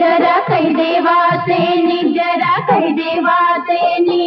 जरा कही देवा तेनी जरा कही देवा तेनी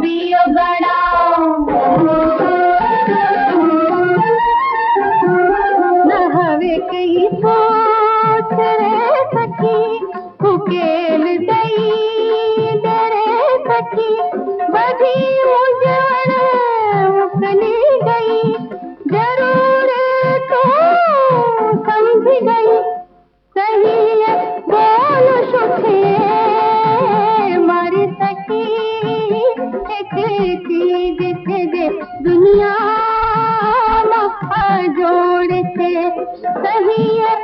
बी गा जोड़ से सही है